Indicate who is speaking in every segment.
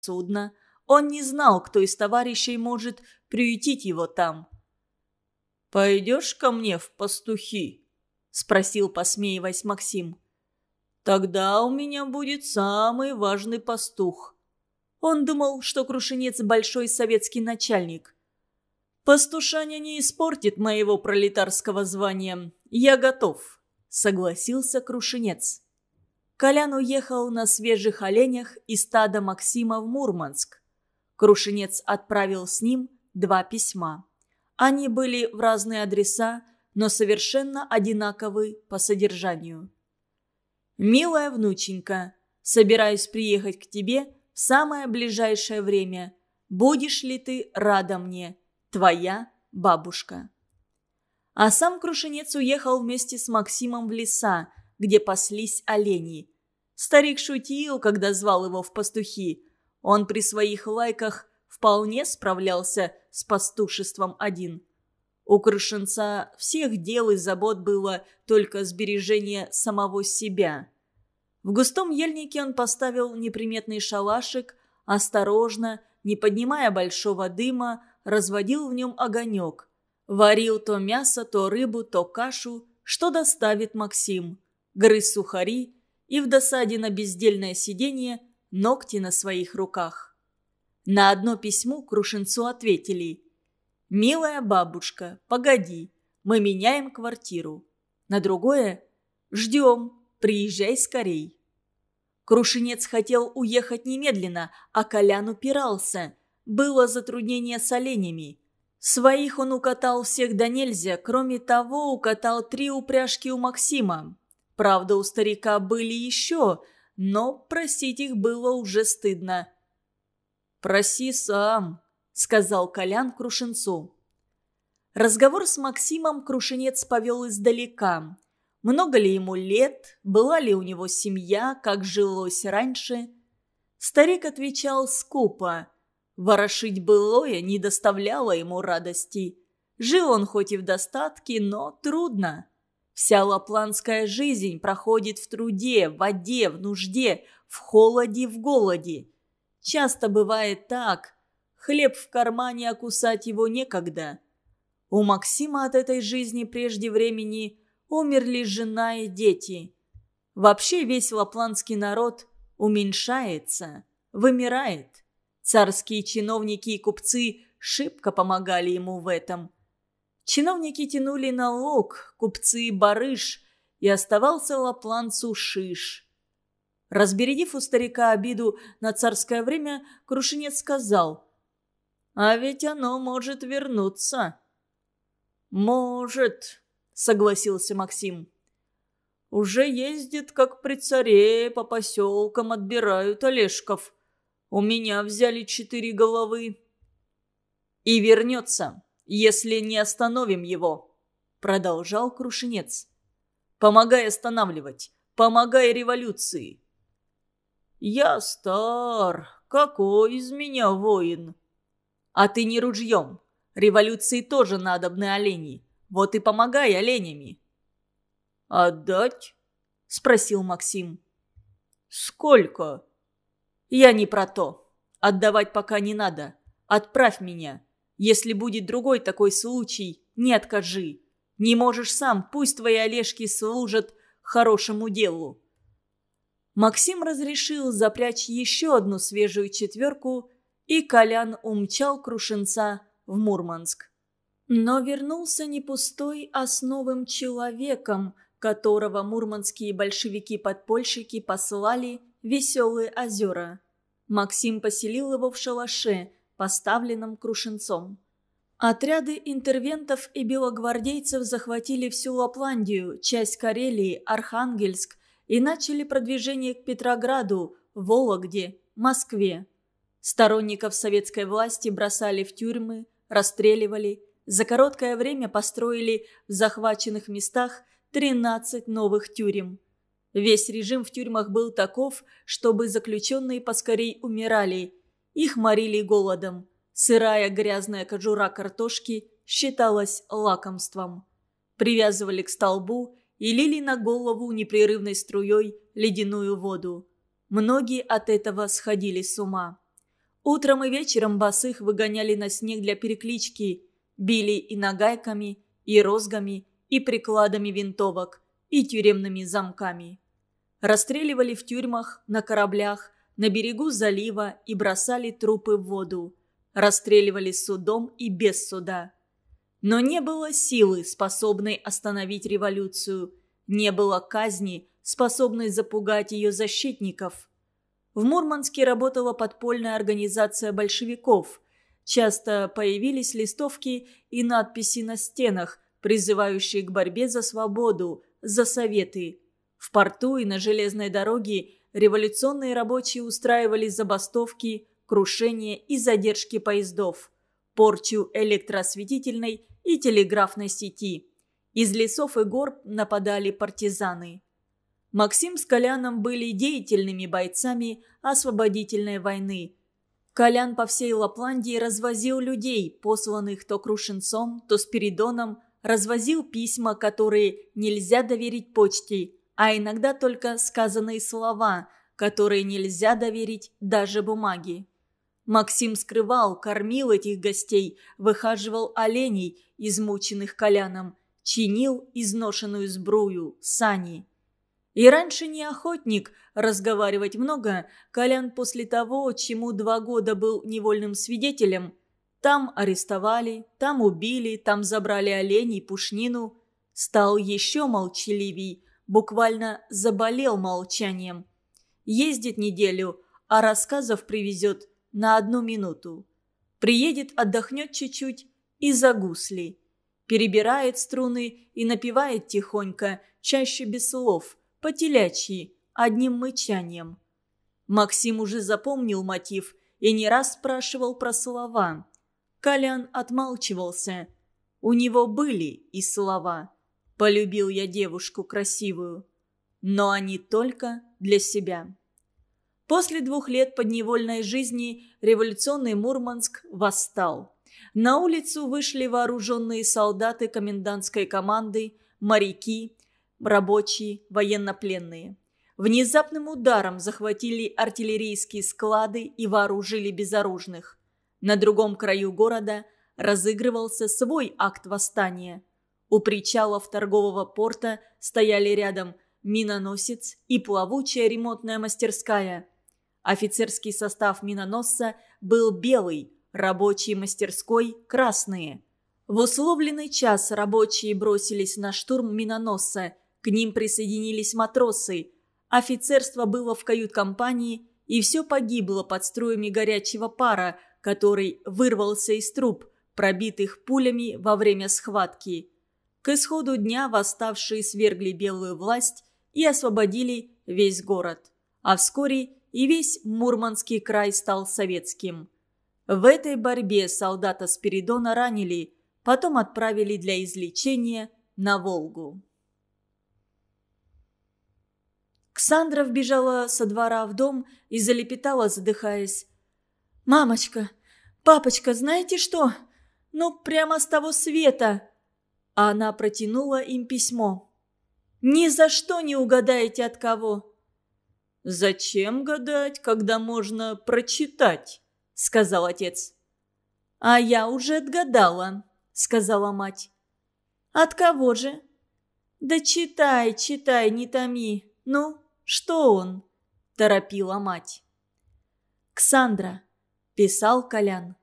Speaker 1: судно, он не знал, кто из товарищей может приютить его там. «Пойдешь ко мне в пастухи?» – спросил, посмеиваясь Максим. «Тогда у меня будет самый важный пастух». Он думал, что Крушенец – большой советский начальник. «Пастушаня не испортит моего пролетарского звания. Я готов», – согласился Крушенец. Колян уехал на свежих оленях из стада Максима в Мурманск. Крушенец отправил с ним два письма. Они были в разные адреса, но совершенно одинаковы по содержанию. «Милая внученька, собираюсь приехать к тебе в самое ближайшее время. Будешь ли ты рада мне? Твоя бабушка». А сам Крушенец уехал вместе с Максимом в леса, где паслись олени. Старик шутил, когда звал его в пастухи. Он при своих лайках вполне справлялся с пастушеством один. У Крышенца всех дел и забот было только сбережение самого себя. В густом ельнике он поставил неприметный шалашик, осторожно, не поднимая большого дыма, разводил в нем огонек. Варил то мясо, то рыбу, то кашу, что доставит Максим. Грыз сухари и в досаде на бездельное сиденье ногти на своих руках. На одно письмо Крушенцу ответили «Милая бабушка, погоди, мы меняем квартиру». На другое «Ждем, приезжай скорей». Крушенец хотел уехать немедленно, а Колян упирался. Было затруднение с оленями. Своих он укатал всех да нельзя, кроме того, укатал три упряжки у Максима. Правда, у старика были еще, но просить их было уже стыдно. «Проси сам», — сказал Колян Крушенцу. Разговор с Максимом Крушенец повел издалека. Много ли ему лет, была ли у него семья, как жилось раньше? Старик отвечал скупо. Ворошить былое не доставляло ему радости. Жил он хоть и в достатке, но трудно. Вся лапландская жизнь проходит в труде, в воде, в нужде, в холоде, в голоде. Часто бывает так. Хлеб в кармане, а кусать его некогда. У Максима от этой жизни прежде времени умерли жена и дети. Вообще весь лапландский народ уменьшается, вымирает. Царские чиновники и купцы шибко помогали ему в этом. Чиновники тянули налог, купцы – барыш, и оставался лапланцу шиш – Разбередив у старика обиду на царское время, Крушинец сказал, «А ведь оно может вернуться». «Может», — согласился Максим. «Уже ездит, как при царе, по поселкам отбирают Олешков. У меня взяли четыре головы». «И вернется, если не остановим его», — продолжал Крушинец. «Помогай останавливать, помогай революции». «Я стар. Какой из меня воин?» «А ты не ружьем. Революции тоже надобны олени. Вот и помогай оленями». «Отдать?» – спросил Максим. «Сколько?» «Я не про то. Отдавать пока не надо. Отправь меня. Если будет другой такой случай, не откажи. Не можешь сам, пусть твои олежки служат хорошему делу». Максим разрешил запрячь еще одну свежую четверку, и Колян умчал Крушенца в Мурманск. Но вернулся не пустой, а с новым человеком, которого мурманские большевики-подпольщики послали Веселые озера. Максим поселил его в шалаше, поставленном Крушенцом. Отряды интервентов и белогвардейцев захватили всю Лапландию, часть Карелии, Архангельск, и начали продвижение к Петрограду, Вологде, Москве. Сторонников советской власти бросали в тюрьмы, расстреливали. За короткое время построили в захваченных местах 13 новых тюрем. Весь режим в тюрьмах был таков, чтобы заключенные поскорей умирали. Их морили голодом. Сырая грязная кожура картошки считалась лакомством. Привязывали к столбу и лили на голову непрерывной струей ледяную воду. Многие от этого сходили с ума. Утром и вечером босых выгоняли на снег для переклички, били и нагайками, и розгами, и прикладами винтовок, и тюремными замками. Расстреливали в тюрьмах, на кораблях, на берегу залива и бросали трупы в воду. Расстреливали судом и без суда. Но не было силы, способной остановить революцию. Не было казни, способной запугать ее защитников. В Мурманске работала подпольная организация большевиков. Часто появились листовки и надписи на стенах, призывающие к борьбе за свободу, за советы. В порту и на железной дороге революционные рабочие устраивали забастовки, крушения и задержки поездов, порчу электроосветительной и телеграфной сети. Из лесов и гор нападали партизаны. Максим с Коляном были деятельными бойцами освободительной войны. Колян по всей Лапландии развозил людей, посланных то Крушенцом, то Спиридоном, развозил письма, которые нельзя доверить почте, а иногда только сказанные слова, которые нельзя доверить даже бумаге. Максим скрывал, кормил этих гостей, выхаживал оленей, измученных коляном, чинил изношенную сбрую, сани. И раньше не охотник разговаривать много, Колян после того, чему два года был невольным свидетелем. Там арестовали, там убили, там забрали оленей, пушнину. Стал еще молчаливей, буквально заболел молчанием. Ездит неделю, а рассказов привезет на одну минуту. Приедет, отдохнет чуть-чуть и за. Перебирает струны и напевает тихонько, чаще без слов, по-телячьи, одним мычанием. Максим уже запомнил мотив и не раз спрашивал про слова. Колян отмалчивался. У него были и слова. «Полюбил я девушку красивую». Но они только для себя. После двух лет подневольной жизни революционный Мурманск восстал. На улицу вышли вооруженные солдаты комендантской команды, моряки, рабочие, военнопленные. Внезапным ударом захватили артиллерийские склады и вооружили безоружных. На другом краю города разыгрывался свой акт восстания. У причалов торгового порта стояли рядом миноносец и плавучая ремонтная мастерская. Офицерский состав миноносца был белый, рабочий мастерской – красные. В условленный час рабочие бросились на штурм миноносца, к ним присоединились матросы. Офицерство было в кают-компании, и все погибло под струями горячего пара, который вырвался из труб, пробитых пулями во время схватки. К исходу дня восставшие свергли белую власть и освободили весь город. А вскоре и весь Мурманский край стал советским. В этой борьбе солдата Спиридона ранили, потом отправили для излечения на Волгу. Ксандра вбежала со двора в дом и залепетала, задыхаясь. «Мамочка, папочка, знаете что? Ну, прямо с того света!» А она протянула им письмо. «Ни за что не угадаете от кого!» «Зачем гадать, когда можно прочитать?» — сказал отец. «А я уже отгадала», — сказала мать. «От кого же?» «Да читай, читай, не томи. Ну, что он?» – торопила мать. «Ксандра», – писал Колян.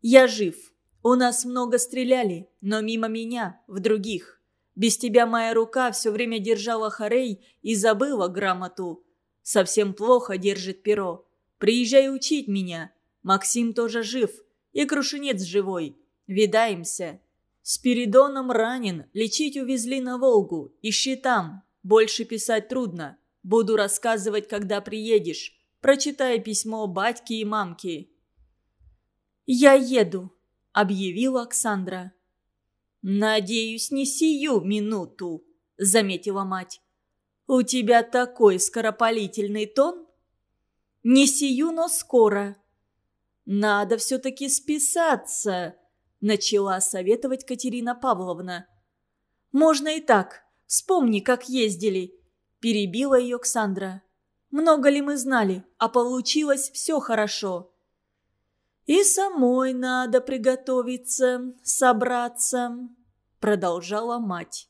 Speaker 1: «Я жив. У нас много стреляли, но мимо меня, в других. Без тебя моя рука все время держала хорей и забыла грамоту. Совсем плохо держит перо. Приезжай учить меня. Максим тоже жив. И Крушенец живой. Видаемся. Спиридоном ранен. Лечить увезли на Волгу. Ищи там. Больше писать трудно. Буду рассказывать, когда приедешь. Прочитай письмо батьки и мамки». «Я еду», — объявила Оксандра. «Надеюсь, не сию минуту», — заметила мать. «У тебя такой скоропалительный тон?» «Не сию, но скоро». «Надо все-таки списаться», — начала советовать Катерина Павловна. «Можно и так. Вспомни, как ездили», — перебила ее Ксандра. «Много ли мы знали, а получилось все хорошо». «И самой надо приготовиться, собраться», — продолжала мать.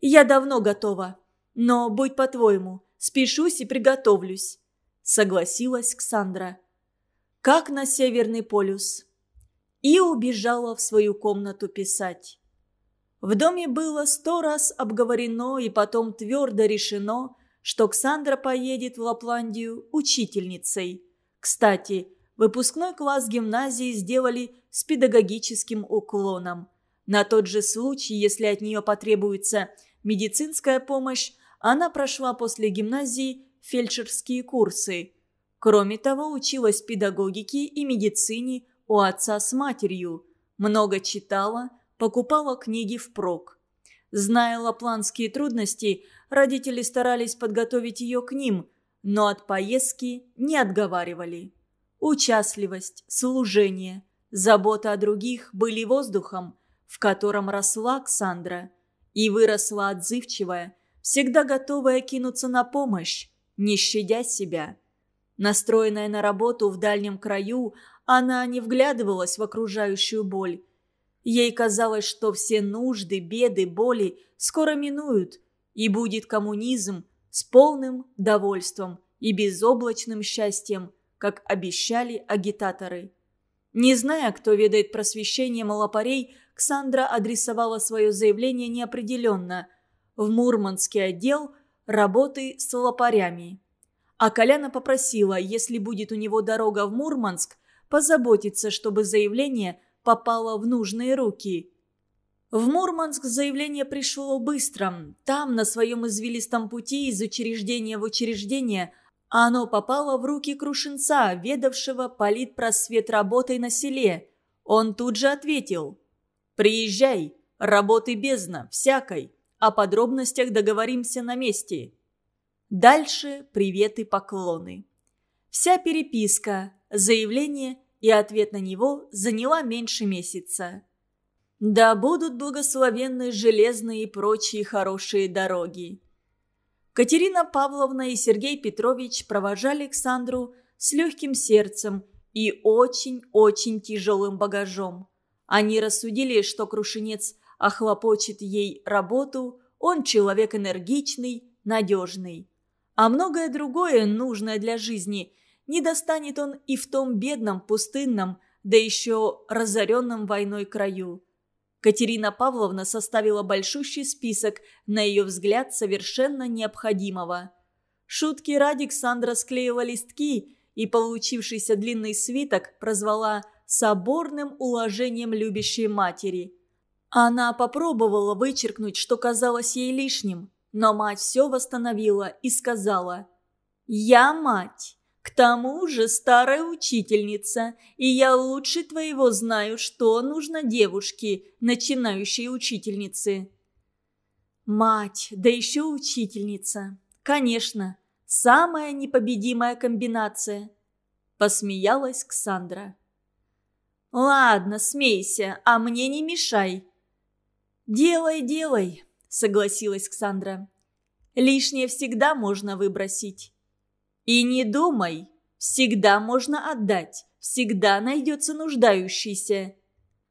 Speaker 1: «Я давно готова, но будь по-твоему, спешусь и приготовлюсь», — согласилась Ксандра. «Как на Северный полюс». И убежала в свою комнату писать. В доме было сто раз обговорено и потом твердо решено, что Ксандра поедет в Лапландию учительницей. Кстати, выпускной класс гимназии сделали с педагогическим уклоном. На тот же случай, если от нее потребуется медицинская помощь, она прошла после гимназии фельдшерские курсы. Кроме того, училась педагогике и медицине у отца с матерью. Много читала, покупала книги впрок. Зная лапландские трудности, родители старались подготовить ее к ним, но от поездки не отговаривали. Участливость, служение, забота о других были воздухом, в котором росла Оксандра. И выросла отзывчивая, всегда готовая кинуться на помощь, не щадя себя. Настроенная на работу в дальнем краю, она не вглядывалась в окружающую боль. Ей казалось, что все нужды, беды, боли скоро минуют, и будет коммунизм с полным довольством и безоблачным счастьем – как обещали агитаторы. Не зная, кто ведает просвещением лопарей, Ксандра адресовала свое заявление неопределенно. В Мурманский отдел работы с лопарями. А Коляна попросила, если будет у него дорога в Мурманск, позаботиться, чтобы заявление попало в нужные руки. В Мурманск заявление пришло быстро. Там, на своем извилистом пути из учреждения в учреждение – оно попало в руки Крушенца, ведавшего политпросвет работой на селе. Он тут же ответил. «Приезжай, работы бездна, всякой. О подробностях договоримся на месте». Дальше приветы поклоны. Вся переписка, заявление и ответ на него заняла меньше месяца. Да будут благословенны железные и прочие хорошие дороги. Катерина Павловна и Сергей Петрович провожали Александру с легким сердцем и очень-очень тяжелым багажом. Они рассудили, что Крушенец охлопочет ей работу, он человек энергичный, надежный. А многое другое, нужное для жизни, не достанет он и в том бедном, пустынном, да еще разоренном войной краю. Катерина Павловна составила большущий список, на ее взгляд, совершенно необходимого. Шутки ради Ксандра склеила листки и получившийся длинный свиток прозвала «соборным уложением любящей матери». Она попробовала вычеркнуть, что казалось ей лишним, но мать все восстановила и сказала «Я мать». К тому же старая учительница, и я лучше твоего знаю, что нужно девушке, начинающей учительнице». Мать, да еще учительница. Конечно, самая непобедимая комбинация. Посмеялась Ксандра. «Ладно, смейся, а мне не мешай». «Делай, делай», — согласилась Ксандра. «Лишнее всегда можно выбросить». И не думай, всегда можно отдать, всегда найдется нуждающийся.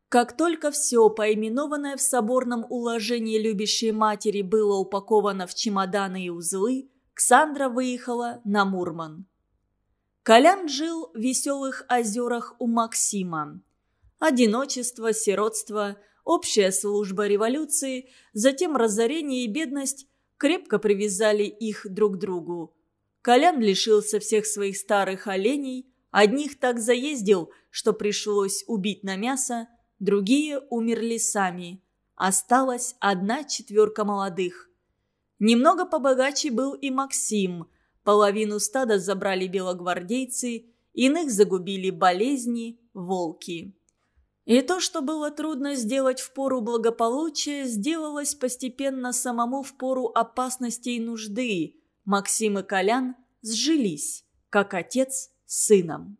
Speaker 1: Как только все, поименованное в соборном уложении любящей матери, было упаковано в чемоданы и узлы, Ксандра выехала на Мурман. Колян жил в веселых озерах у Максима. Одиночество, сиротство, общая служба революции, затем разорение и бедность крепко привязали их друг к другу. Колян лишился всех своих старых оленей, одних так заездил, что пришлось убить на мясо, другие умерли сами. Осталась одна четверка молодых. Немного побогаче был и Максим. Половину стада забрали белогвардейцы, иных загубили болезни, волки. И то, что было трудно сделать в пору благополучия, сделалось постепенно самому в пору опасности и нужды – Максим и Колян сжились, как отец с сыном.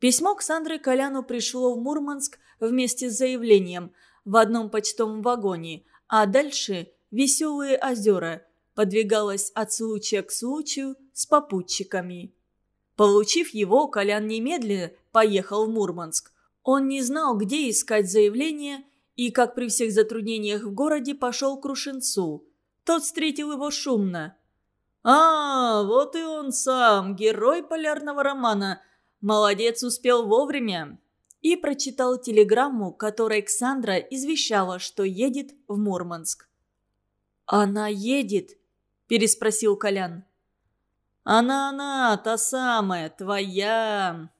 Speaker 1: Письмо к Сандре Коляну пришло в Мурманск вместе с заявлением в одном почтовом вагоне, а дальше «Веселые озера» подвигалось от случая к случаю с попутчиками. Получив его, Колян немедленно поехал в Мурманск. Он не знал, где искать заявление, и, как при всех затруднениях в городе, пошел к Крушенцу. Тот встретил его шумно. «А, вот и он сам, герой полярного романа. Молодец, успел вовремя». И прочитал телеграмму, которой Александра извещала, что едет в Мурманск. «Она едет?» – переспросил Колян. «Она-она, та самая, твоя!»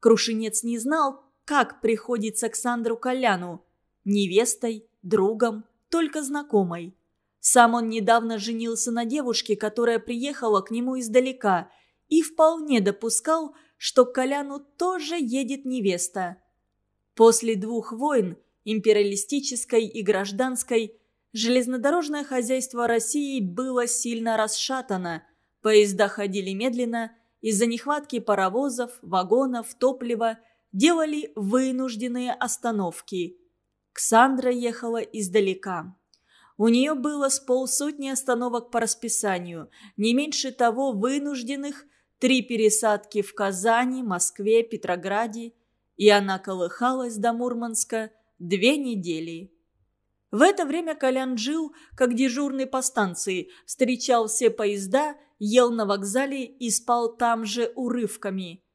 Speaker 1: Крушенец не знал, как приходится Александру Коляну. Невестой, другом, только знакомой. Сам он недавно женился на девушке, которая приехала к нему издалека, и вполне допускал, что к Коляну тоже едет невеста. После двух войн, империалистической и гражданской, железнодорожное хозяйство России было сильно расшатано, поезда ходили медленно, из-за нехватки паровозов, вагонов, топлива делали вынужденные остановки. Ксандра ехала издалека. У нее было с полсотни остановок по расписанию, не меньше того вынужденных, три пересадки в Казани, Москве, Петрограде, и она колыхалась до Мурманска две недели. В это время Колян жил, как дежурный по станции, встречал все поезда, ел на вокзале и спал там же урывками –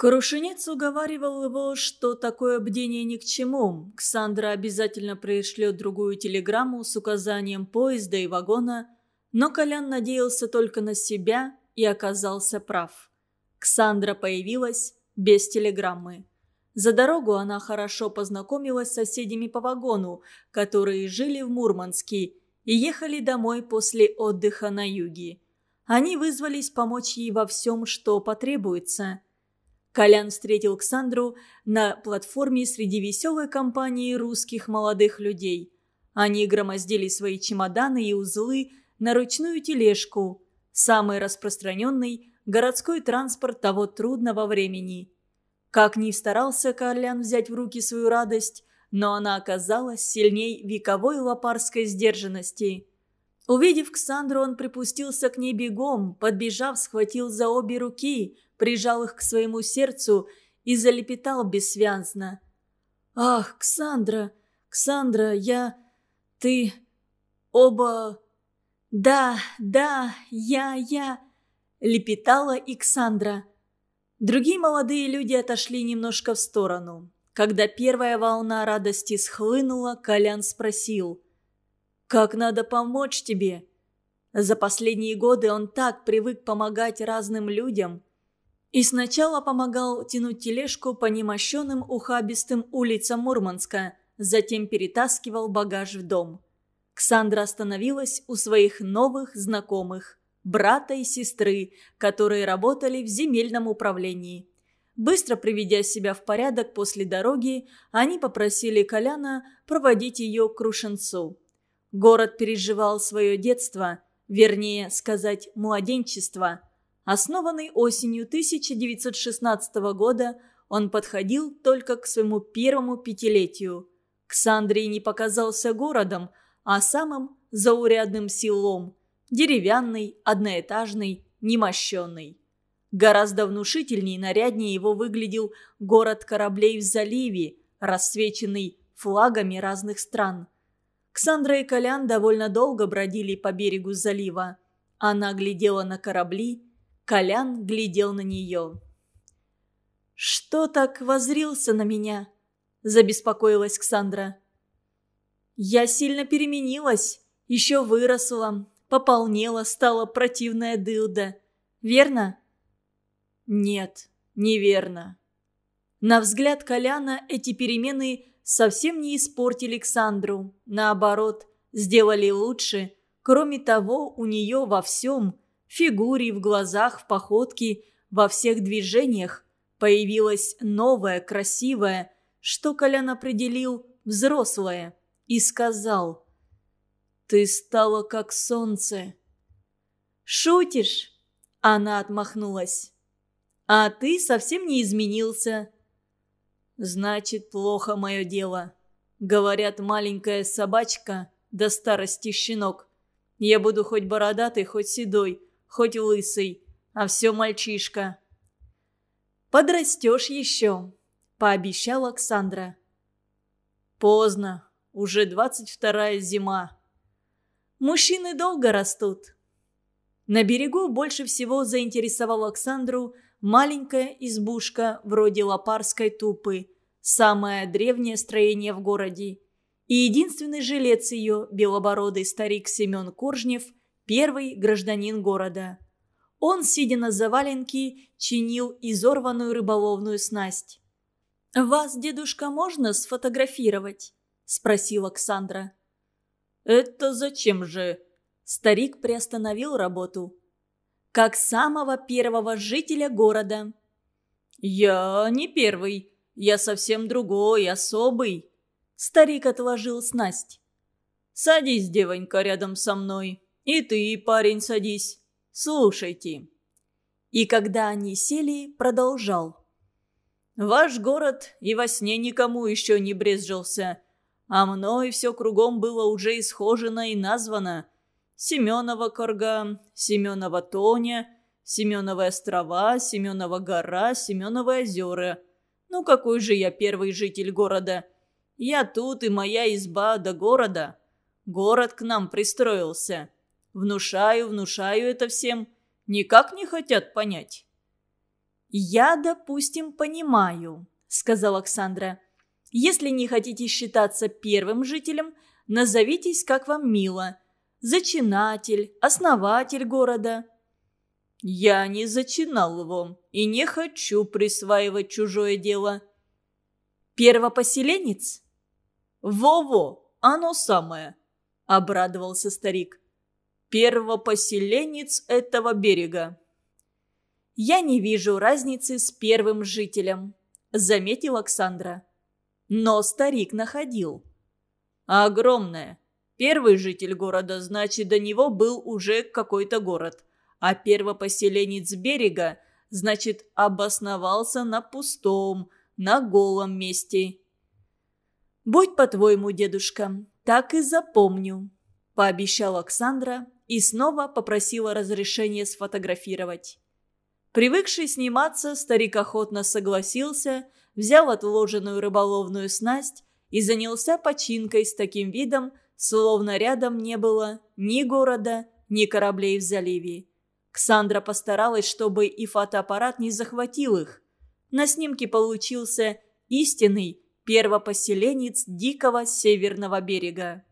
Speaker 1: Крушенец уговаривал его, что такое бдение ни к чему. Ксандра обязательно пришлет другую телеграмму с указанием поезда и вагона, но Колян надеялся только на себя и оказался прав. Ксандра появилась без телеграммы. За дорогу она хорошо познакомилась с соседями по вагону, которые жили в Мурманске и ехали домой после отдыха на юге. Они вызвались помочь ей во всем, что потребуется – Колян встретил Ксандру на платформе среди веселой компании русских молодых людей. Они громоздили свои чемоданы и узлы на ручную тележку, самый распространенный городской транспорт того трудного времени. Как ни старался Колян взять в руки свою радость, но она оказалась сильней вековой лопарской сдержанности. Увидев Ксандру, он припустился к ней бегом, подбежав, схватил за обе руки – прижал их к своему сердцу и залепетал бессвязно. «Ах, Ксандра, Ксандра, я... ты... оба...» «Да, да, я, я...» — лепетала и Ксандра. Другие молодые люди отошли немножко в сторону. Когда первая волна радости схлынула, Колян спросил. «Как надо помочь тебе?» За последние годы он так привык помогать разным людям – и сначала помогал тянуть тележку по немощенным ухабистым улицам Мурманска, затем перетаскивал багаж в дом. Ксандра остановилась у своих новых знакомых, брата и сестры, которые работали в земельном управлении. Быстро приведя себя в порядок после дороги, они попросили Коляна проводить ее к Крушенцу. Город переживал свое детство, вернее сказать, младенчество – Основанный осенью 1916 года, он подходил только к своему первому пятилетию. Ксандрий не показался городом, а самым заурядным селом. Деревянный, одноэтажный, немощенный. Гораздо внушительнее и наряднее его выглядел город кораблей в заливе, рассвеченный флагами разных стран. Ксандра и Колян довольно долго бродили по берегу залива. Она глядела на корабли, Колян глядел на нее. «Что так возрился на меня?» – забеспокоилась Ксандра. «Я сильно переменилась, еще выросла, пополнела, стала противная дылда. Верно?» «Нет, неверно». На взгляд Коляна эти перемены совсем не испортили Александру. Наоборот, сделали лучше. Кроме того, у нее во всем – фигуре, в глазах, в походке, во всех движениях появилась новая, красивая, что Колян определил взрослая, и сказал «Ты стала как солнце». «Шутишь?» – она отмахнулась. «А ты совсем не изменился». «Значит, плохо мое дело. Говорят, маленькая собачка до старости щенок. Я буду хоть бородатый, хоть седой, хоть лысый, а все мальчишка. Подрастешь еще», – пообещала Александра.
Speaker 2: «Поздно. Уже двадцать вторая зима».
Speaker 1: «Мужчины долго растут». На берегу больше всего заинтересовал Александру маленькая избушка вроде лопарской тупы, самое древнее строение в городе. И единственный жилец ее, белобородый старик Семен Коржнев, первый гражданин города. Он, сидя на заваленке, чинил изорванную рыболовную снасть. «Вас, дедушка, можно сфотографировать?» – спросила Александра.
Speaker 2: «Это зачем же?»
Speaker 1: Старик приостановил работу. «Как самого первого жителя города».
Speaker 2: «Я не первый. Я совсем другой, особый».
Speaker 1: Старик отложил снасть.
Speaker 2: «Садись, девонька, рядом со мной. И ты, парень, садись. Слушайте».
Speaker 1: И когда они сели, продолжал.
Speaker 2: «Ваш город и во сне никому еще не брезжился, а мной все кругом было уже исхожено и названо. Семенова Корга, Семенова Тоня, Семеновы острова, Семенова гора, Семеновы озера. Ну какой же я первый житель города? Я тут, и моя изба до города. Город к нам пристроился. Внушаю, внушаю это всем. Никак не хотят понять.
Speaker 1: «Я, допустим, понимаю», — сказала Александра. «Если не хотите считаться первым жителем, назовитесь, как вам мило зачинатель, основатель города».
Speaker 2: «Я не зачинал его и не хочу присваивать чужое дело».
Speaker 1: «Первопоселенец?»
Speaker 2: «Во-во, оно самое», — обрадовался старик. «Первопоселенец этого берега».
Speaker 1: «Я не вижу разницы с первым жителем», — заметил Оксандра. Но старик находил.
Speaker 2: «Огромное. Первый житель города, значит, до него был уже какой-то город. А первопоселенец берега, значит, обосновался на пустом, на голом месте.
Speaker 1: «Будь по-твоему, дедушка, так и запомню», – пообещала Оксандра и снова попросила разрешения сфотографировать. Привыкший сниматься, старик охотно согласился, взял отложенную рыболовную снасть и занялся починкой с таким видом, словно рядом не было ни города, ни кораблей в заливе. Ксандра постаралась, чтобы и фотоаппарат не захватил их. На снимке получился истинный первопоселенец дикого северного берега.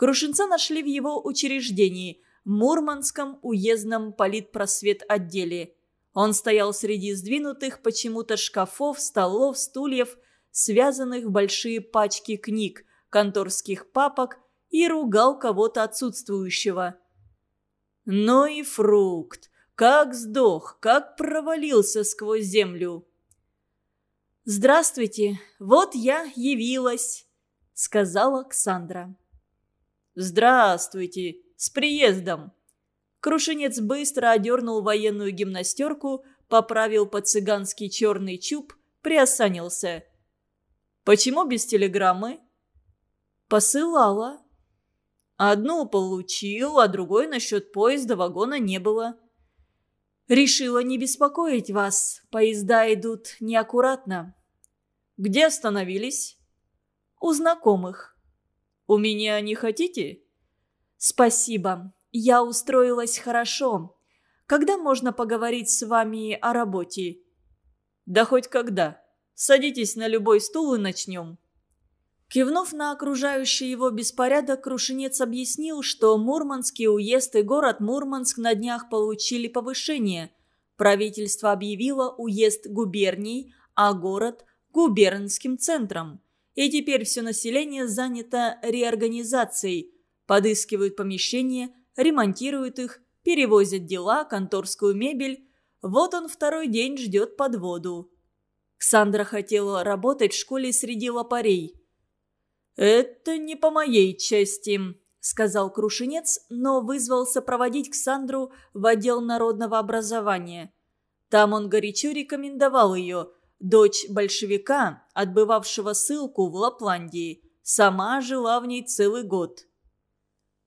Speaker 1: Крушенца нашли в его учреждении, Мурманском уездном политпросвет-отделе. Он стоял среди сдвинутых почему-то шкафов, столов, стульев, связанных в большие пачки книг, конторских папок и ругал кого-то отсутствующего. «Ну и фрукт! Как сдох, как провалился сквозь землю!» «Здравствуйте, вот я явилась», — сказала Ксандра.
Speaker 2: «Здравствуйте, с приездом!» Крушенец быстро одернул военную гимнастерку, поправил по-цыгански черный чуб, приосанился. «Почему без телеграммы?»
Speaker 1: «Посылала».
Speaker 2: «Одну получил, а другой насчет поезда вагона не было».
Speaker 1: «Решила не беспокоить вас. Поезда идут неаккуратно».
Speaker 2: «Где остановились?»
Speaker 1: «У знакомых».
Speaker 2: «У меня не хотите?»
Speaker 1: «Спасибо. Я устроилась хорошо. Когда можно поговорить с вами о работе?»
Speaker 2: «Да хоть когда. Садитесь на любой стул и начнем».
Speaker 1: Кивнув на окружающий его беспорядок, Крушенец объяснил, что Мурманский уезд и город Мурманск на днях получили повышение. Правительство объявило уезд губерний, а город – губернским центром. И теперь все население занято реорганизацией. Подыскивают помещения, ремонтируют их, перевозят дела, конторскую мебель. Вот он второй день ждет подводу. Ксандра хотела работать в школе среди лопарей –
Speaker 2: «Это не по моей части», —
Speaker 1: сказал Крушенец, но вызвался проводить Ксандру в отдел народного образования. Там он горячо рекомендовал ее, дочь большевика, отбывавшего ссылку в Лапландии. Сама жила в ней целый год.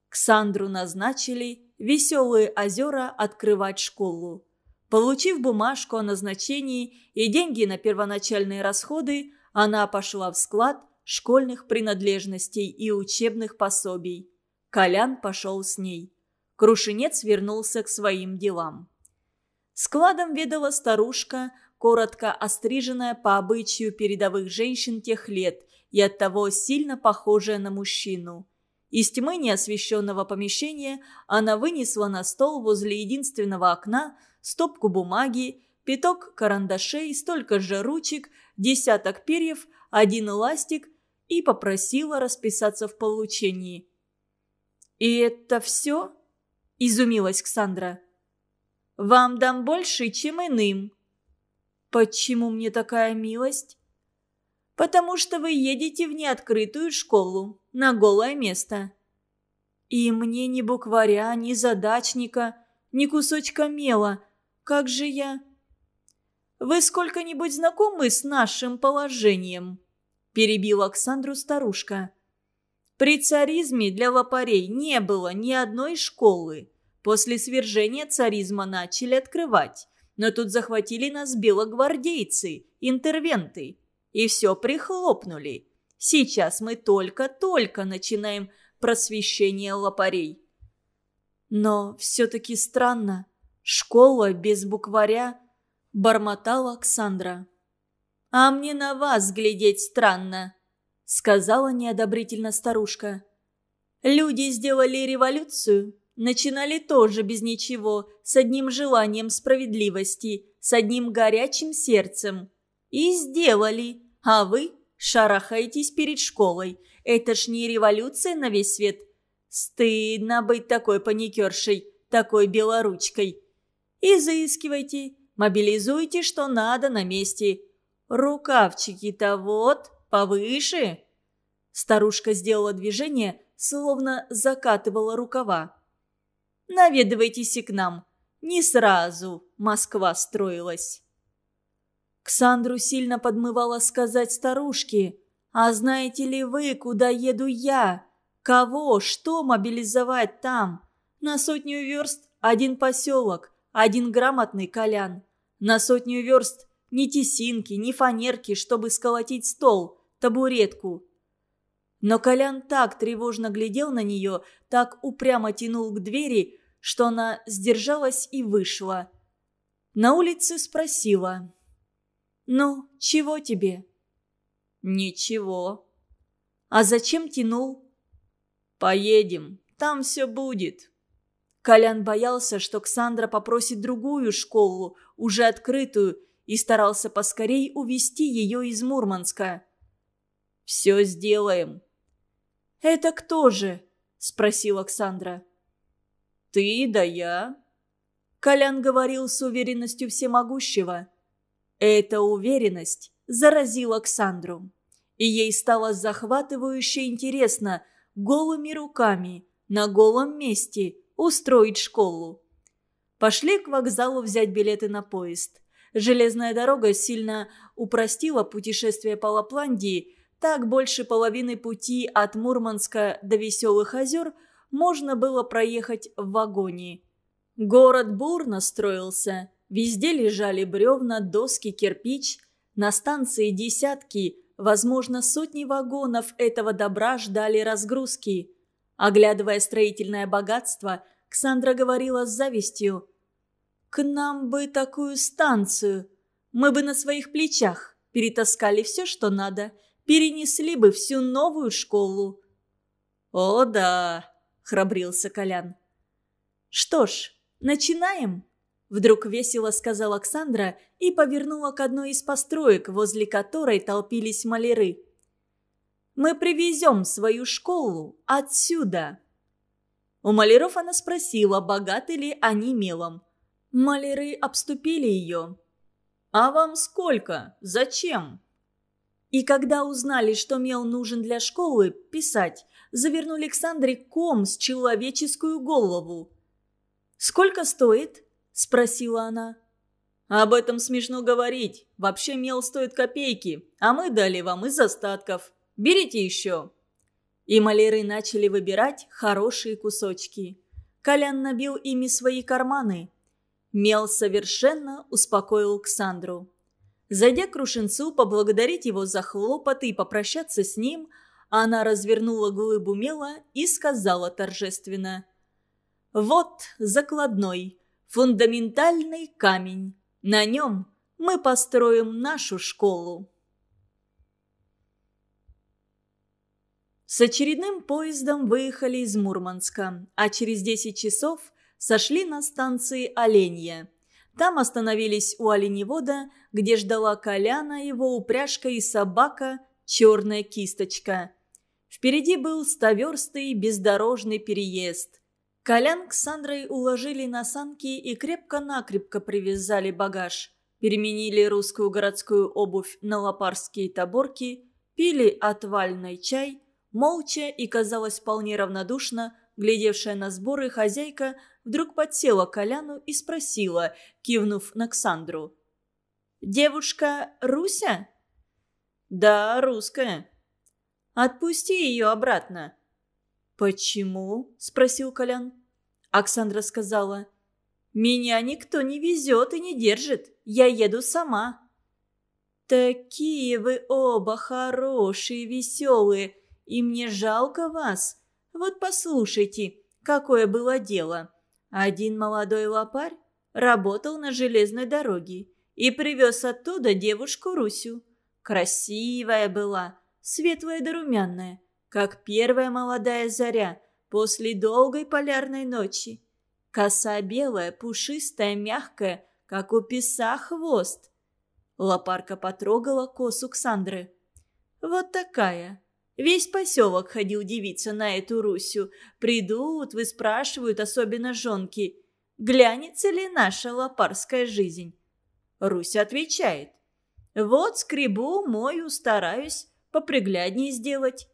Speaker 1: Ксандру назначили веселые озера открывать школу. Получив бумажку о назначении и деньги на первоначальные расходы, она пошла в склад школьных принадлежностей и учебных пособий. Колян пошел с ней. Крушенец вернулся к своим делам. Складом ведала старушка, коротко остриженная по обычаю передовых женщин тех лет и оттого сильно похожая на мужчину. Из тьмы неосвещенного помещения она вынесла на стол возле единственного окна стопку бумаги, пяток карандашей, столько же ручек, десяток перьев, один ластик и попросила расписаться в получении. «И это все?» – изумилась Ксандра. «Вам дам больше, чем иным». «Почему мне такая милость?» «Потому что вы едете в неоткрытую школу, на голое место». «И мне ни букваря, ни задачника, ни кусочка мела. Как же я...» «Вы сколько-нибудь знакомы с нашим положением?» Перебил Оксандру старушка. При царизме для лопарей не было ни одной школы. После свержения царизма начали открывать. Но тут захватили нас белогвардейцы, интервенты. И все прихлопнули. Сейчас мы только-только начинаем просвещение лопарей. Но все-таки странно. Школа без букваря, бормотала Оксандра. «А мне на вас глядеть странно», — сказала неодобрительно старушка. «Люди сделали революцию, начинали тоже без ничего, с одним желанием справедливости, с одним горячим сердцем. И сделали, а вы шарахаетесь перед школой. Это ж не революция на весь свет. Стыдно быть такой паникершей, такой белоручкой. Изыскивайте, мобилизуйте, что надо на месте. Рукавчики-то вот, повыше. Старушка сделала движение, словно закатывала рукава. «Наведывайтесь и к нам. Не сразу Москва строилась». Ксандру сильно подмывала сказать старушке, «А знаете ли вы, куда еду я? Кого, что мобилизовать там? На сотню верст один поселок, один грамотный колян. На сотню верст ни тесинки, ни фанерки, чтобы сколотить стол, табуретку. Но Колян так тревожно глядел на нее, так упрямо тянул к двери, что она сдержалась и вышла. На улице спросила. «Ну, чего тебе?» «Ничего». «А зачем тянул?» «Поедем, там все будет». Колян боялся, что Ксандра попросит другую школу, уже открытую, и старался поскорей увести ее из Мурманска. «Все сделаем». «Это кто же?» – спросил Оксандра. «Ты да я». Колян говорил с уверенностью всемогущего. Эта уверенность заразила Оксандру. И ей стало захватывающе интересно голыми руками на голом месте устроить школу. Пошли к вокзалу взять билеты на поезд. Железная дорога сильно упростила путешествие по Лапландии, так больше половины пути от Мурманска до Веселых озер можно было проехать в вагоне. Город бурно строился, везде лежали бревна, доски, кирпич. На станции десятки, возможно, сотни вагонов этого добра ждали разгрузки. Оглядывая строительное богатство, Ксандра говорила с завистью. «К нам бы такую станцию. Мы бы на своих плечах перетаскали все, что надо, перенесли бы всю новую школу». «О да!» — храбрился Колян. «Что ж, начинаем?» Вдруг весело сказала Александра и повернула к одной из построек, возле которой толпились маляры. Мы привезем свою школу отсюда». У маляров она спросила, богаты ли они мелом. Маляры обступили ее. «А вам сколько? Зачем?» И когда узнали, что мел нужен для школы, писать, завернули Александре ком с человеческую голову. «Сколько стоит?» – спросила она. «Об этом смешно говорить. Вообще мел стоит копейки, а мы дали вам из остатков. Берите еще!» И маляры начали выбирать хорошие кусочки. Колян набил ими свои карманы. Мел совершенно успокоил Ксандру. Зайдя к Рушенцу, поблагодарить его за хлопоты и попрощаться с ним, она развернула глыбу мела и сказала торжественно. «Вот закладной, фундаментальный камень. На нем мы построим нашу школу». С очередным поездом выехали из Мурманска, а через 10 часов сошли на станции Оленья. Там остановились у оленевода, где ждала Коляна, его упряжка и собака «Черная кисточка». Впереди был стоверстый бездорожный переезд. Колян с Сандрой уложили на санки и крепко-накрепко привязали багаж. Переменили русскую городскую обувь на лопарские таборки, пили отвальный чай – Молча и, казалось, вполне равнодушно, глядевшая на сборы хозяйка вдруг подсела к Коляну и спросила, кивнув на Ксандру. «Девушка Руся?» «Да, русская». «Отпусти ее обратно». «Почему?» – спросил Колян. Оксандра сказала. «Меня никто не везет и не держит. Я еду сама». «Такие вы оба хорошие, веселые и мне жалко вас. Вот послушайте, какое было дело. Один молодой лопарь работал на железной дороге и привез оттуда девушку Русю. Красивая была, светлая да румяная, как первая молодая заря после долгой полярной ночи. Коса белая, пушистая, мягкая, как у писа хвост. Лопарка потрогала косу Ксандры. Вот такая, Весь поселок ходил девиться на эту Русю. Придут, выспрашивают, особенно жонки. Глянется ли наша лопарская жизнь? Руся отвечает. Вот скребу, мою, стараюсь поприглядней сделать.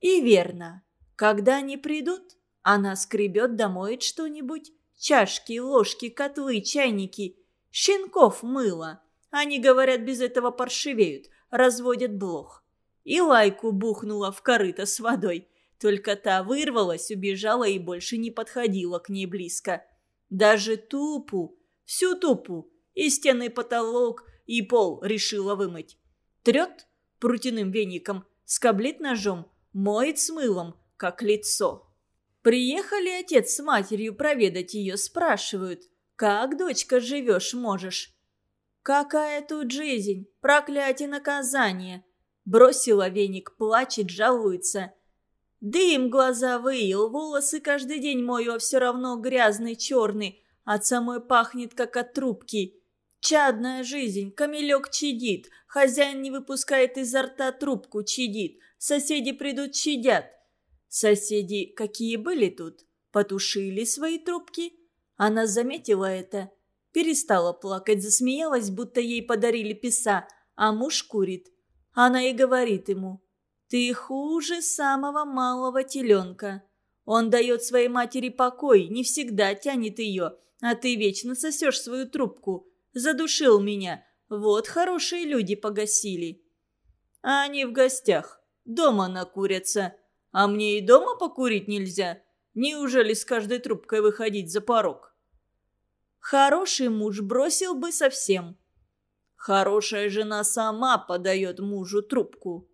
Speaker 1: И верно. Когда они придут, она скребет, домоет что-нибудь. Чашки, ложки, котлы, чайники. Щенков мыло. Они, говорят, без этого паршивеют, разводят блох и лайку бухнула в корыто с водой. Только та вырвалась, убежала и больше не подходила к ней близко. Даже тупу, всю тупу, и стены потолок, и пол решила вымыть. Трет прутяным веником, скоблит ножом, моет с мылом, как лицо. Приехали отец с матерью проведать ее, спрашивают, «Как, дочка, живешь можешь?» «Какая тут жизнь? Проклятие наказание!» Бросила веник, плачет, жалуется. Дым глаза выел, волосы каждый день мою, а все равно грязный, черный. От самой пахнет, как от трубки. Чадная жизнь, камелек чадит. Хозяин не выпускает изо рта трубку, чадит. Соседи придут, чадят. Соседи какие были тут? Потушили свои трубки? Она заметила это. Перестала плакать, засмеялась, будто ей подарили писа, а муж курит. Она и говорит ему, «Ты хуже самого малого теленка. Он дает своей матери покой, не всегда тянет ее, а ты вечно сосешь свою трубку. Задушил меня. Вот хорошие люди погасили». А они в гостях. Дома накурятся. А мне и дома покурить нельзя. Неужели с каждой трубкой выходить за порог? Хороший муж бросил бы совсем. Хорошая жена сама подает мужу трубку.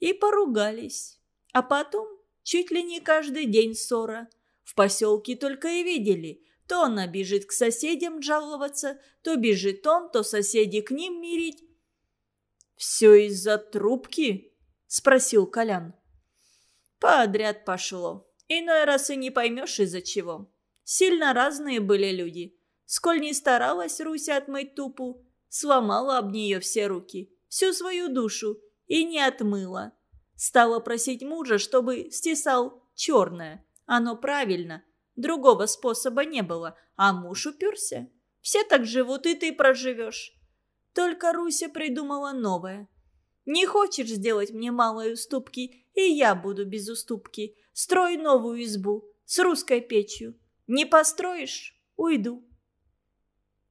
Speaker 1: И поругались. А потом чуть ли не каждый день ссора. В поселке только и видели. То она бежит к соседям жаловаться, то бежит он, то соседи к ним мирить. «Все из-за трубки?» – спросил Колян. Подряд пошло. Иной раз и не поймешь из-за чего. Сильно разные были люди. Сколь не старалась Руся отмыть тупу, сломала об нее все руки, всю свою душу и не отмыла. Стала просить мужа, чтобы стесал черное. Оно правильно. Другого способа не было, а муж уперся. Все так живут, и ты проживешь. Только Руся придумала новое. Не хочешь сделать мне малые уступки, и я буду без уступки. Строй новую избу с русской печью. Не построишь – уйду.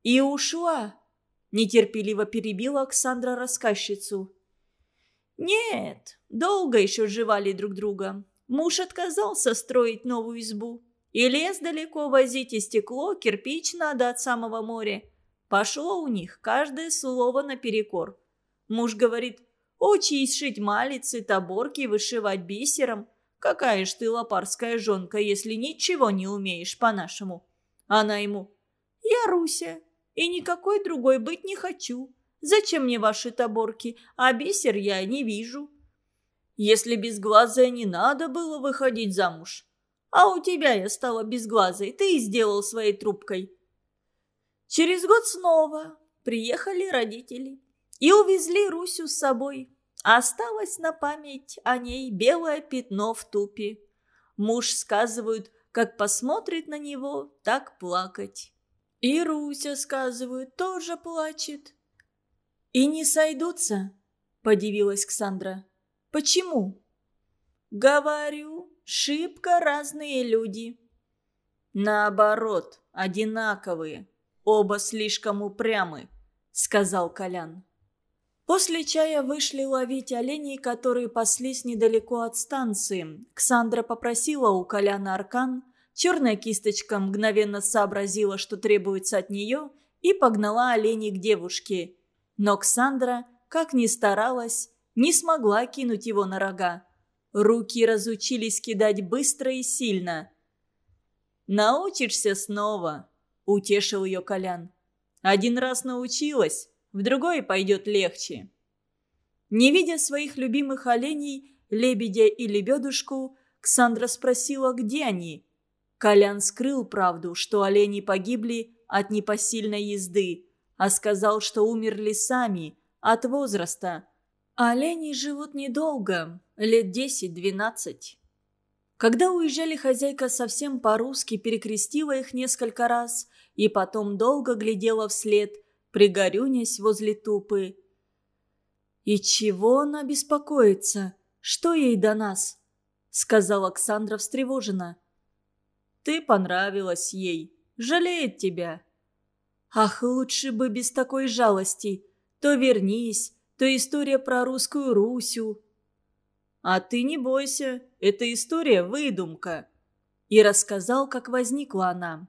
Speaker 1: И ушла. Нетерпеливо перебила Оксандра рассказчицу. «Нет, долго еще жевали друг друга. Муж отказался строить новую избу. И лес далеко возить, и стекло, кирпич надо от самого моря. Пошло у них каждое слово наперекор. Муж говорит, учись шить малицы, таборки, вышивать бисером. Какая ж ты лопарская жонка, если ничего не умеешь по-нашему. Она ему, я Руся, и никакой другой быть не хочу. Зачем мне ваши таборки, а бисер я не вижу. Если безглазая не надо было выходить замуж. А у тебя я стала безглазой, ты и сделал своей трубкой. Через год снова приехали родители и увезли Русю с собой. Осталось на память о ней белое пятно в тупе. Муж, сказывают, как посмотрит на него, так плакать. И Руся, сказывают, тоже плачет. «И не сойдутся?» – подивилась Ксандра. «Почему?» «Говорю, шибко разные люди». «Наоборот, одинаковые. Оба слишком упрямы», – сказал Колян. После чая вышли ловить оленей, которые паслись недалеко от станции. Ксандра попросила у Коляна аркан. Черная кисточка мгновенно сообразила, что требуется от нее, и погнала оленей к девушке. Но Ксандра, как ни старалась, не смогла кинуть его на рога. Руки разучились кидать быстро и сильно. «Научишься снова», — утешил ее Колян. «Один раз научилась, в другой пойдет легче». Не видя своих любимых оленей, лебедя и лебедушку, Ксандра спросила, где они. Колян скрыл правду, что олени погибли от непосильной езды, а сказал, что умерли сами, от возраста – Олени живут недолго, лет десять-двенадцать. Когда уезжали, хозяйка совсем по-русски перекрестила их несколько раз и потом долго глядела вслед, пригорюнясь возле тупы. «И чего она беспокоится? Что ей до нас?» — сказала Оксандра встревоженно. «Ты понравилась ей. Жалеет тебя». «Ах, лучше бы без такой жалости. То вернись, то история про русскую Русю. А ты не бойся, эта история выдумка. И рассказал, как возникла она.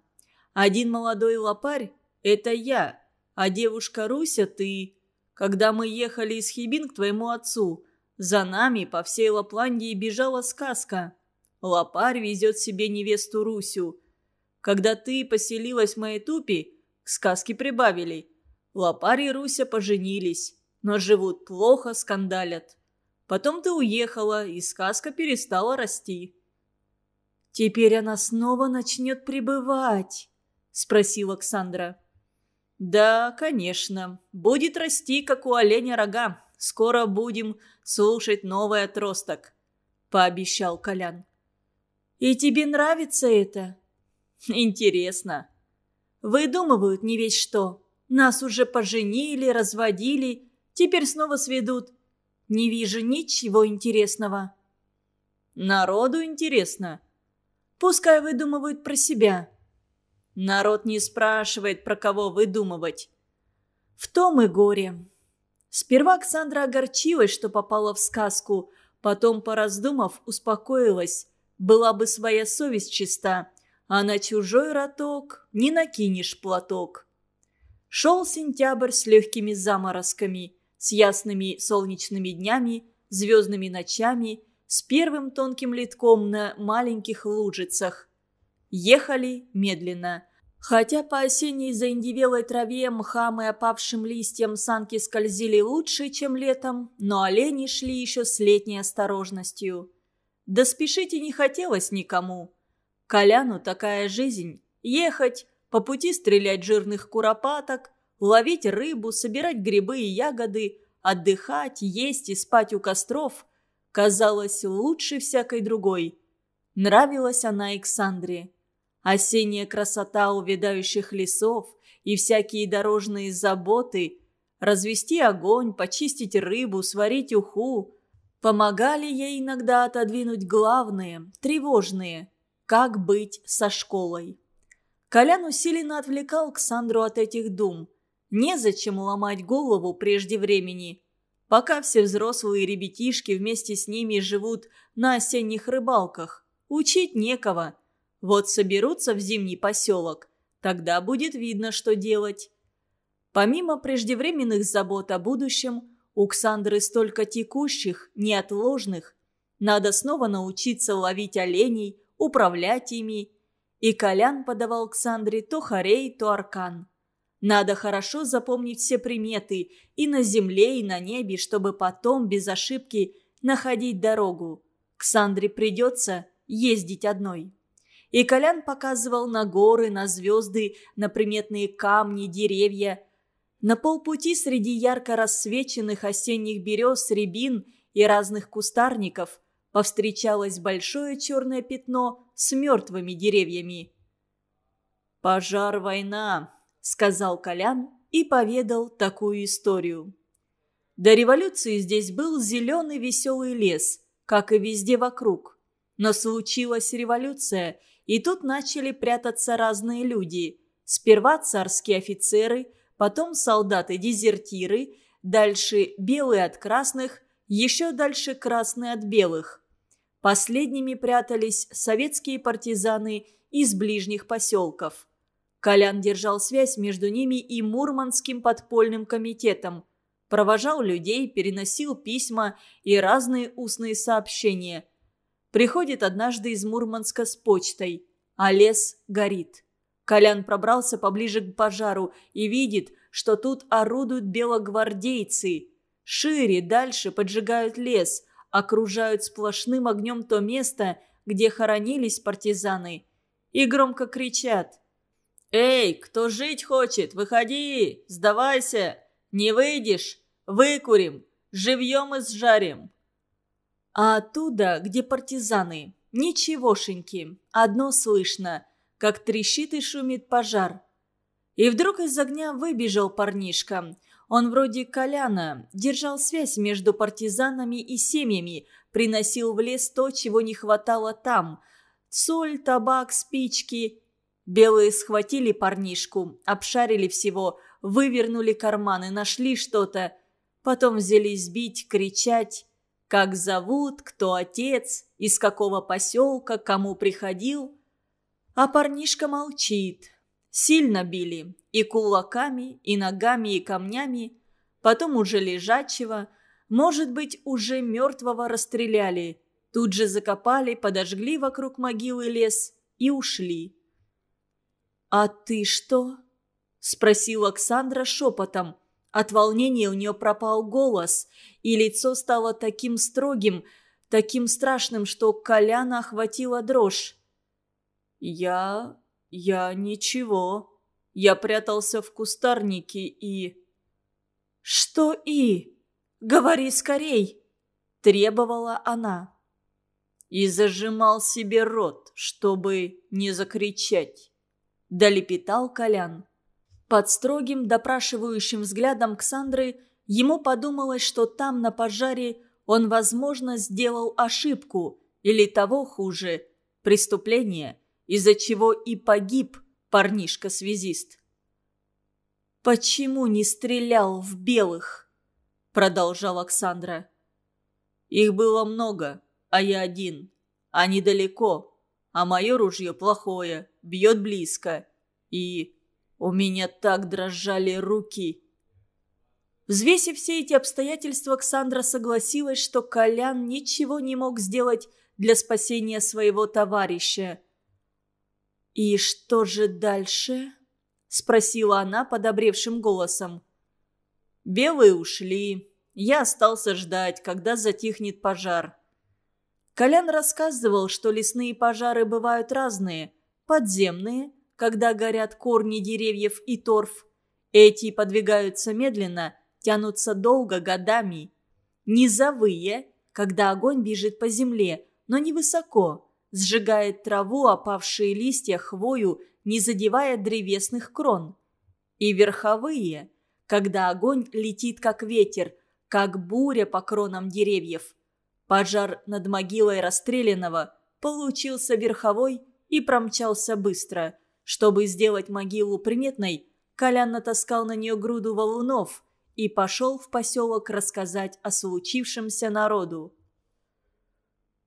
Speaker 1: Один молодой лопарь – это я, а девушка Руся – ты. Когда мы ехали из Хибин к твоему отцу, за нами по всей Лапландии бежала сказка. Лопарь везет себе невесту Русю. Когда ты поселилась в моей тупе, к сказке прибавили. Лопарь и Руся поженились но живут плохо, скандалят. Потом ты уехала, и сказка перестала расти». «Теперь она снова начнет пребывать?» – спросила Оксандра. «Да, конечно. Будет расти, как у оленя рога. Скоро будем слушать новый отросток», – пообещал Колян. «И тебе нравится это?» «Интересно». «Выдумывают не весь что. Нас уже поженили, разводили, Теперь снова сведут. Не вижу ничего интересного. Народу интересно. Пускай выдумывают про себя. Народ не спрашивает, про кого выдумывать. В том и горе. Сперва Оксандра огорчилась, что попала в сказку, потом, пораздумав, успокоилась. Была бы своя совесть чиста, а на чужой роток не накинешь платок. Шел сентябрь с легкими заморозками с ясными солнечными днями, звездными ночами, с первым тонким литком на маленьких лужицах. Ехали медленно. Хотя по осенней заиндевелой траве, мхам и опавшим листьям санки скользили лучше, чем летом, но олени шли еще с летней осторожностью. Да спешить и не хотелось никому. Коляну такая жизнь. Ехать, по пути стрелять жирных куропаток, ловить рыбу, собирать грибы и ягоды, отдыхать, есть и спать у костров казалось лучше всякой другой. Нравилась она Александре. Осенняя красота увядающих лесов и всякие дорожные заботы, развести огонь, почистить рыбу, сварить уху, помогали ей иногда отодвинуть главные, тревожные, как быть со школой. Колян усиленно отвлекал Ксандру от этих дум. Незачем ломать голову прежде времени. Пока все взрослые ребятишки вместе с ними живут на осенних рыбалках. Учить некого. Вот соберутся в зимний поселок, тогда будет видно, что делать. Помимо преждевременных забот о будущем, у Ксандры столько текущих, неотложных. Надо снова научиться ловить оленей, управлять ими. И Колян подавал Ксандре то хорей, то аркан. Надо хорошо запомнить все приметы и на земле, и на небе, чтобы потом без ошибки находить дорогу. Ксандре придется ездить одной. И Колян показывал на горы, на звезды, на приметные камни, деревья. На полпути среди ярко рассвеченных осенних берез, рябин и разных кустарников повстречалось большое черное пятно с мертвыми деревьями. «Пожар, война», сказал Колян и поведал такую историю. До революции здесь был зеленый веселый лес, как и везде вокруг. Но случилась революция, и тут начали прятаться разные люди. Сперва царские офицеры, потом солдаты-дезертиры, дальше белые от красных, еще дальше красные от белых. Последними прятались советские партизаны из ближних поселков. Колян держал связь между ними и Мурманским подпольным комитетом. Провожал людей, переносил письма и разные устные сообщения. Приходит однажды из Мурманска с почтой, а лес горит. Колян пробрался поближе к пожару и видит, что тут орудуют белогвардейцы. Шире, дальше поджигают лес, окружают сплошным огнем то место, где хоронились партизаны. И громко кричат – «Эй, кто жить хочет, выходи, сдавайся! Не выйдешь, выкурим, живьем и сжарим!» А оттуда, где партизаны, ничегошеньки, одно слышно, как трещит и шумит пожар. И вдруг из огня выбежал парнишка. Он вроде Коляна, держал связь между партизанами и семьями, приносил в лес то, чего не хватало там. Соль, табак, спички Белые схватили парнишку, обшарили всего, вывернули карманы, нашли что-то. Потом взялись бить, кричать. Как зовут, кто отец, из какого поселка, кому приходил. А парнишка молчит. Сильно били. И кулаками, и ногами, и камнями. Потом уже лежачего, может быть, уже мертвого расстреляли. Тут же закопали, подожгли вокруг могилы лес и ушли. «А ты что?» – спросил Оксандра шепотом. От волнения у нее пропал голос, и лицо стало таким строгим, таким страшным, что Коляна охватила дрожь. «Я... я ничего. Я прятался в кустарнике и...» «Что и? Говори скорей!» – требовала она. И зажимал себе рот, чтобы не закричать долепетал Колян. Под строгим, допрашивающим взглядом Ксандры ему подумалось, что там, на пожаре, он, возможно, сделал ошибку или того хуже – преступление, из-за чего и погиб парнишка-связист. «Почему не стрелял в белых?» – продолжал Оксандра. «Их было много, а я один. Они далеко, а мое ружье плохое, бьет близко. И у меня так дрожали руки. Взвесив все эти обстоятельства, Ксандра согласилась, что Колян ничего не мог сделать для спасения своего товарища. «И что же дальше?» – спросила она подобревшим голосом. «Белые ушли. Я остался ждать, когда затихнет пожар. Колян рассказывал, что лесные пожары бывают разные. Подземные, когда горят корни деревьев и торф. Эти подвигаются медленно, тянутся долго, годами. Низовые, когда огонь бежит по земле, но невысоко, сжигает траву, опавшие листья, хвою, не задевая древесных крон. И верховые, когда огонь летит как ветер, как буря по кронам деревьев – Пожар над могилой расстрелянного получился верховой и промчался быстро. Чтобы сделать могилу приметной, Колян натаскал на нее груду валунов и пошел в поселок рассказать о случившемся народу.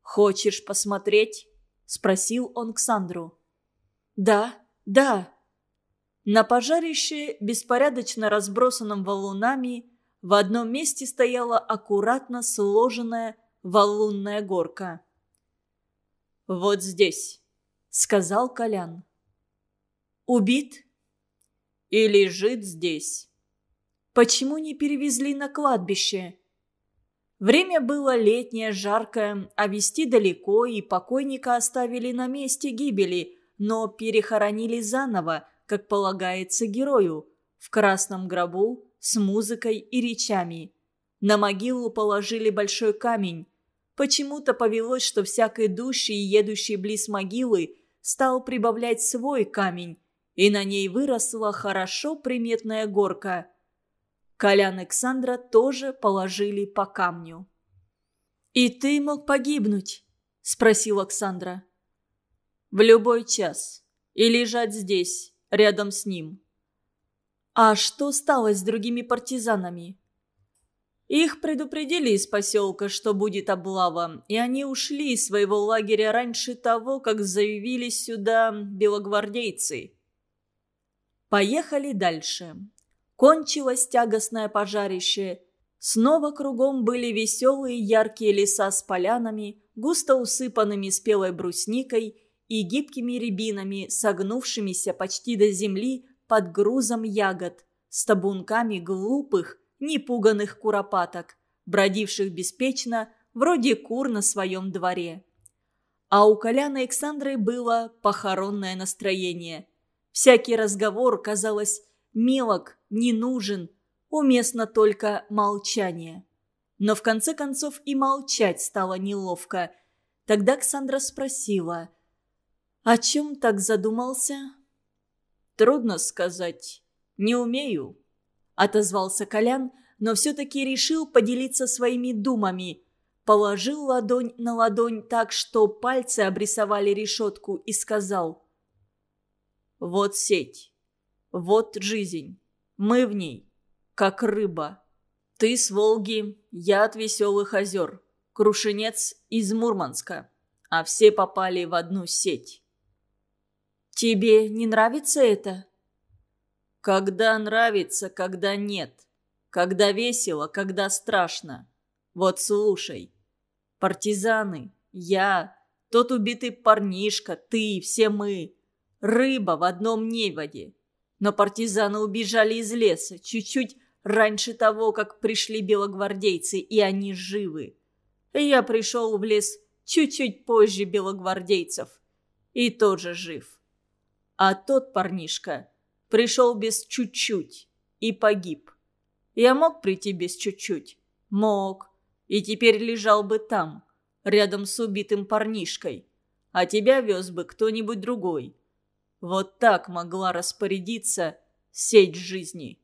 Speaker 1: «Хочешь посмотреть?» – спросил он Ксандру. «Да, да». На пожарище, беспорядочно разбросанном валунами, в одном месте стояла аккуратно сложенная валунная горка.
Speaker 2: «Вот здесь», — сказал Колян.
Speaker 1: «Убит?»
Speaker 2: «И лежит здесь».
Speaker 1: «Почему не перевезли на кладбище?» Время было летнее, жаркое, а вести далеко, и покойника оставили на месте гибели, но перехоронили заново, как полагается герою, в красном гробу, с музыкой и речами. На могилу положили большой камень. Почему-то повелось, что всякий идущий и едущий близ могилы стал прибавлять свой камень, и на ней выросла хорошо приметная горка – Колян Александра тоже положили по камню. «И ты мог погибнуть?» – спросил Оксандра.
Speaker 2: «В любой час. И лежать здесь, рядом с ним».
Speaker 1: «А что стало с другими партизанами?»
Speaker 2: Их предупредили из поселка, что будет облава, и они ушли из своего лагеря раньше того, как заявились сюда белогвардейцы.
Speaker 1: Поехали дальше. Кончилось тягостное пожарище. Снова кругом были веселые яркие леса с полянами, густо усыпанными спелой брусникой и гибкими рябинами, согнувшимися почти до земли под грузом ягод, с табунками глупых, непуганных куропаток, бродивших беспечно, вроде кур на своем дворе. А у Коляна Александры было похоронное настроение. Всякий разговор, казалось, мелок, не нужен, уместно только молчание. Но в конце концов и молчать стало неловко. Тогда Ксандра спросила, «О чем так задумался?»
Speaker 2: «Трудно сказать. Не умею», — отозвался Колян, но все-таки решил поделиться своими думами. Положил ладонь на ладонь так, что пальцы обрисовали решетку и сказал, «Вот сеть». Вот жизнь. Мы в ней, как рыба. Ты с Волги, я от веселых озер. Крушенец из Мурманска. А все попали в одну сеть.
Speaker 1: Тебе не нравится это?
Speaker 2: Когда нравится, когда нет. Когда весело, когда страшно. Вот слушай. Партизаны, я, тот убитый парнишка, ты, все мы. Рыба в одном неводе. Но партизаны убежали из леса чуть-чуть раньше того, как пришли белогвардейцы, и они живы. Я пришел в лес чуть-чуть позже белогвардейцев и тоже жив. А тот парнишка пришел без чуть-чуть и погиб. Я мог прийти без чуть-чуть? Мог. И теперь лежал бы там, рядом с убитым парнишкой. А тебя вез бы кто-нибудь другой. Вот так могла распорядиться сеть жизни.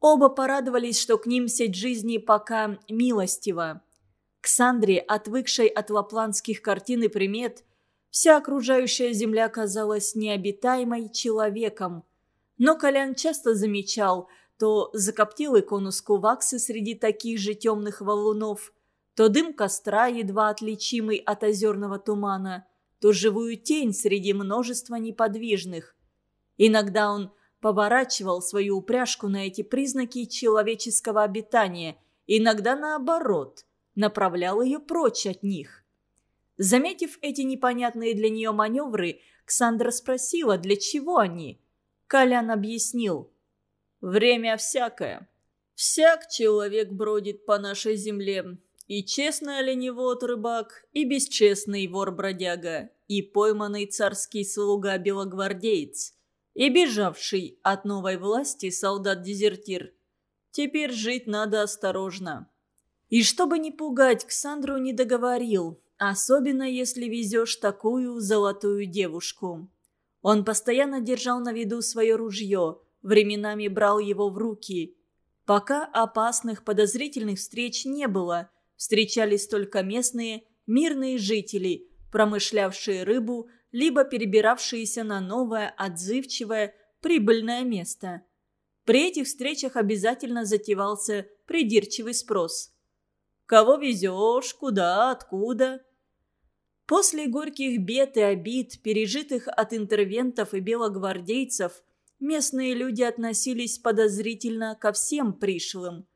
Speaker 1: Оба порадовались, что к ним сеть жизни пока милостива. К Сандре, отвыкшей от лапландских картин и примет, вся окружающая земля казалась необитаемой человеком. Но Колян часто замечал, то закоптил икону скуваксы среди таких же темных валунов, то дым костра, едва отличимый от озерного тумана – то живую тень среди множества неподвижных. Иногда он поворачивал свою упряжку на эти признаки человеческого обитания, иногда наоборот, направлял ее прочь от них. Заметив эти непонятные для нее маневры, Ксандра спросила, для чего они. Колян объяснил.
Speaker 2: «Время всякое. Всяк человек бродит по нашей земле, и честный оленевод рыбак, и бесчестный вор-бродяга, и пойманный царский слуга-белогвардеец, и бежавший от новой власти солдат-дезертир. Теперь жить надо осторожно.
Speaker 1: И чтобы не пугать, Ксандру не договорил, особенно если везешь такую золотую девушку. Он постоянно держал на виду свое ружье, временами брал его в руки. Пока опасных подозрительных встреч не было – встречались только местные, мирные жители, промышлявшие рыбу, либо перебиравшиеся на новое, отзывчивое, прибыльное место. При этих встречах обязательно затевался придирчивый спрос. «Кого везешь? Куда? Откуда?» После горьких бед и обид, пережитых от интервентов и белогвардейцев, местные люди относились подозрительно ко всем пришлым.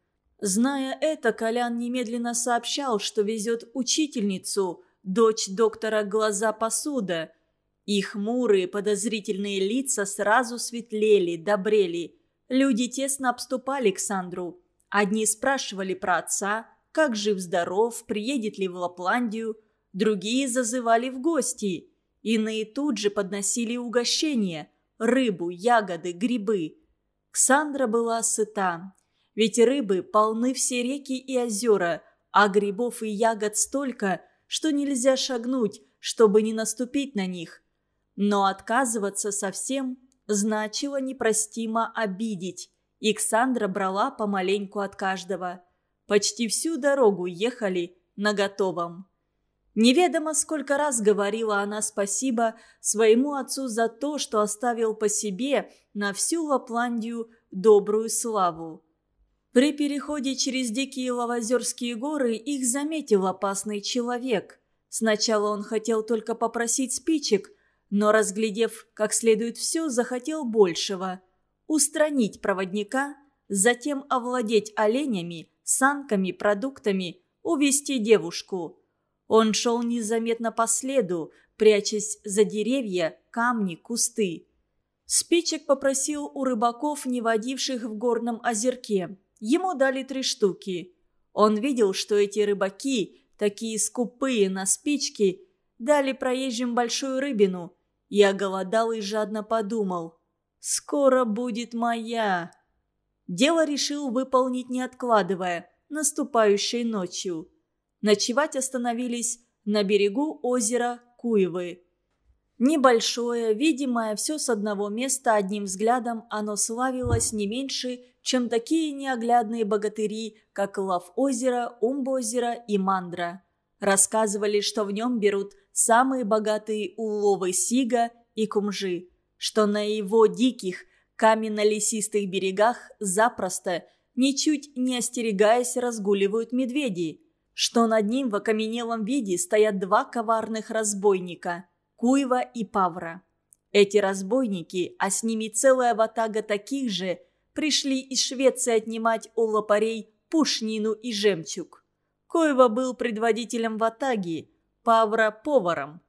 Speaker 1: Зная это, Колян немедленно сообщал, что везет учительницу, дочь доктора Глаза Посуда. И хмурые подозрительные лица сразу светлели, добрели. Люди тесно обступали Александру. Одни спрашивали про отца, как жив-здоров, приедет ли в Лапландию – Другие зазывали в гости. Иные тут же подносили угощения – рыбу, ягоды, грибы. Ксандра была сыта. Ведь рыбы полны все реки и озера, а грибов и ягод столько, что нельзя шагнуть, чтобы не наступить на них. Но отказываться совсем значило непростимо обидеть. И Ксандра брала помаленьку от каждого. Почти всю дорогу ехали на готовом. Неведомо сколько раз говорила она спасибо своему отцу за то, что оставил по себе на всю Лапландию добрую славу. При переходе через дикие Лавозерские горы их заметил опасный человек. Сначала он хотел только попросить спичек, но, разглядев как следует все, захотел большего – устранить проводника, затем овладеть оленями, санками, продуктами, увести девушку – он шел незаметно по следу, прячась за деревья, камни, кусты. Спичек попросил у рыбаков, не водивших в горном озерке. Ему дали три штуки. Он видел, что эти рыбаки, такие скупые на спички, дали проезжим большую рыбину. И оголодал и жадно подумал. «Скоро будет моя!» Дело решил выполнить не откладывая, наступающей ночью. Ночевать остановились на берегу озера Куевы. Небольшое, видимое все с одного места одним взглядом, оно славилось не меньше, чем такие неоглядные богатыри, как Лав-озеро, Умб-озеро и Мандра. Рассказывали, что в нем берут самые богатые уловы сига и кумжи, что на его диких, каменно-лесистых берегах запросто, ничуть не остерегаясь, разгуливают медведи – что над ним в окаменелом виде стоят два коварных разбойника – Куева и Павра. Эти разбойники, а с ними целая ватага таких же, пришли из Швеции отнимать у лопарей пушнину и жемчуг. Куева был предводителем ватаги, Павра – поваром.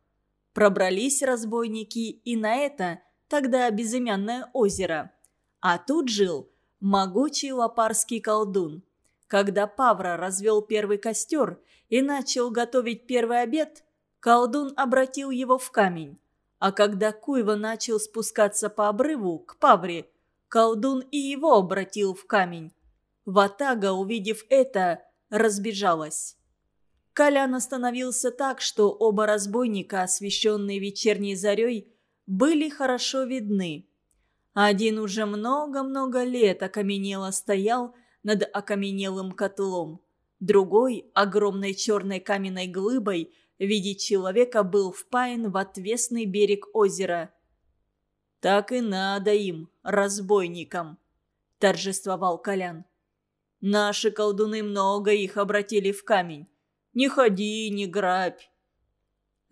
Speaker 1: Пробрались разбойники и на это тогда безымянное озеро. А тут жил могучий лопарский колдун – когда Павра развел первый костер и начал готовить первый обед, колдун обратил его в камень. А когда Куева начал спускаться по обрыву к Павре, колдун и его обратил в камень. Ватага, увидев это, разбежалась. Колян остановился так, что оба разбойника, освещенные вечерней зарей, были хорошо видны. Один уже много-много лет окаменело стоял, над окаменелым котлом. Другой, огромной черной каменной глыбой, в виде человека был впаян в отвесный берег озера. «Так и надо им, разбойникам», – торжествовал Колян. «Наши колдуны много их обратили в камень. Не ходи, не грабь».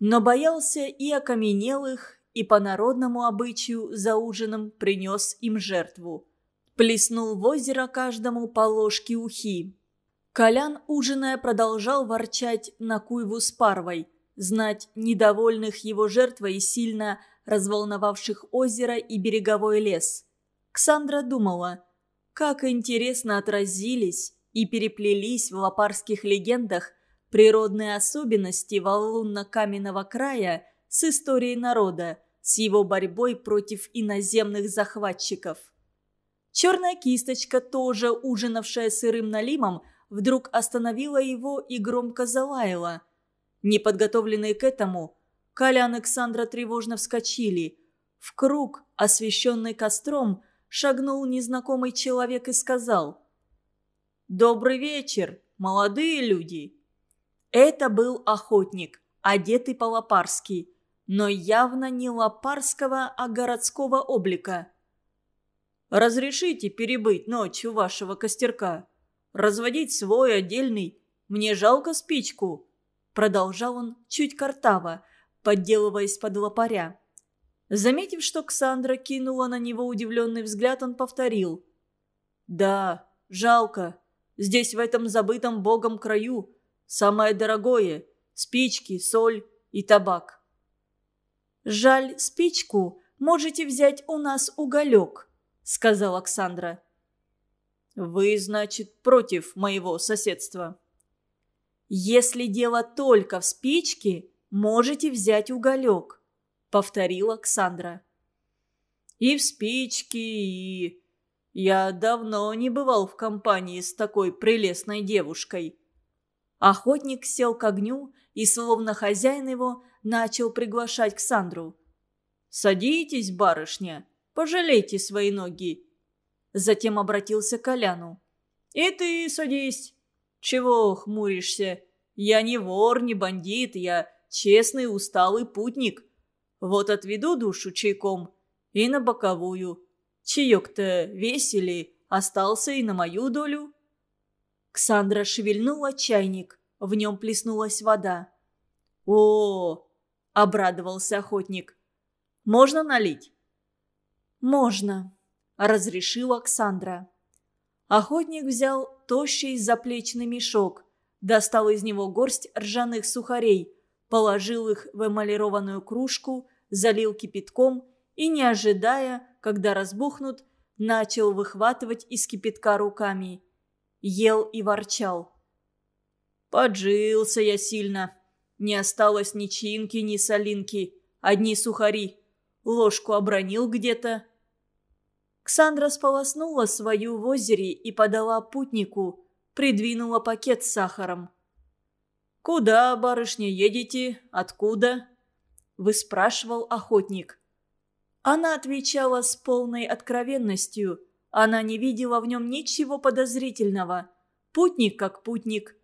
Speaker 1: Но боялся и окаменелых, и по народному обычаю за ужином принес им жертву плеснул в озеро каждому по ложке ухи. Колян, ужиная, продолжал ворчать на Куйву с Парвой, знать недовольных его жертвой и сильно разволновавших озеро и береговой лес. Ксандра думала, как интересно отразились и переплелись в лопарских легендах природные особенности валунно-каменного края с историей народа, с его борьбой против иноземных захватчиков. Черная кисточка, тоже ужинавшая сырым налимом, вдруг остановила его и громко залаяла. Неподготовленные к этому, Колян и Александра тревожно вскочили. В круг, освещенный костром, шагнул незнакомый человек и сказал «Добрый вечер, молодые люди!» Это был охотник, одетый по-лопарски, но явно не лопарского, а городского облика – Разрешите перебыть ночь у вашего костерка? Разводить свой отдельный? Мне жалко спичку», – продолжал он чуть картаво, подделываясь под лопаря. Заметив, что Ксандра кинула на него удивленный взгляд, он повторил. «Да, жалко. Здесь, в этом забытом богом краю, самое дорогое – спички, соль и табак».
Speaker 2: «Жаль спичку, можете взять у нас уголек», – сказал Оксандра.
Speaker 1: «Вы, значит, против моего соседства?»
Speaker 2: «Если дело только в спичке, можете взять уголек», — повторила Оксандра.
Speaker 1: «И в спички, и... Я давно не бывал в компании с такой прелестной девушкой».
Speaker 2: Охотник сел к огню и, словно хозяин его, начал приглашать Ксандру.
Speaker 1: «Садитесь, барышня, пожалейте свои ноги».
Speaker 2: Затем обратился к Коляну.
Speaker 1: «И ты садись. Чего хмуришься? Я не вор, не бандит, я честный усталый путник. Вот отведу душу чайком и на боковую. Чаек-то весели, остался и на мою долю».
Speaker 2: Ксандра шевельнула чайник, в нем плеснулась вода.
Speaker 1: «О!» – обрадовался охотник. «Можно налить?»
Speaker 2: «Можно», – разрешила Оксандра. Охотник взял тощий заплечный мешок, достал из него горсть ржаных сухарей, положил их в эмалированную кружку, залил кипятком и, не ожидая, когда разбухнут, начал выхватывать из кипятка руками. Ел и ворчал.
Speaker 1: «Поджился я сильно. Не осталось ни чинки, ни солинки. Одни сухари. Ложку обронил где-то».
Speaker 2: Ксандра сполоснула свою в озере и подала путнику, придвинула пакет с сахаром.
Speaker 1: «Куда, барышня, едете? Откуда?» – выспрашивал охотник.
Speaker 2: Она отвечала с полной откровенностью. Она не видела в нем ничего подозрительного. Путник как путник.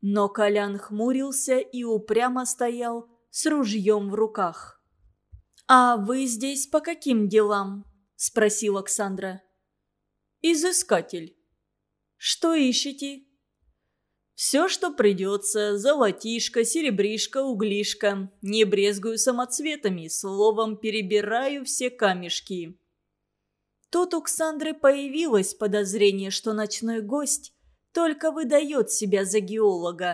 Speaker 2: Но Колян хмурился и упрямо стоял с ружьем в руках. «А вы здесь по каким делам?» – спросил Оксандра.
Speaker 1: «Изыскатель».
Speaker 2: «Что ищете?»
Speaker 1: Все, что придется, золотишко, серебришко, углишко. Не брезгую самоцветами, словом, перебираю все камешки.
Speaker 2: Тут у Ксандры появилось подозрение, что ночной гость только выдает себя за геолога,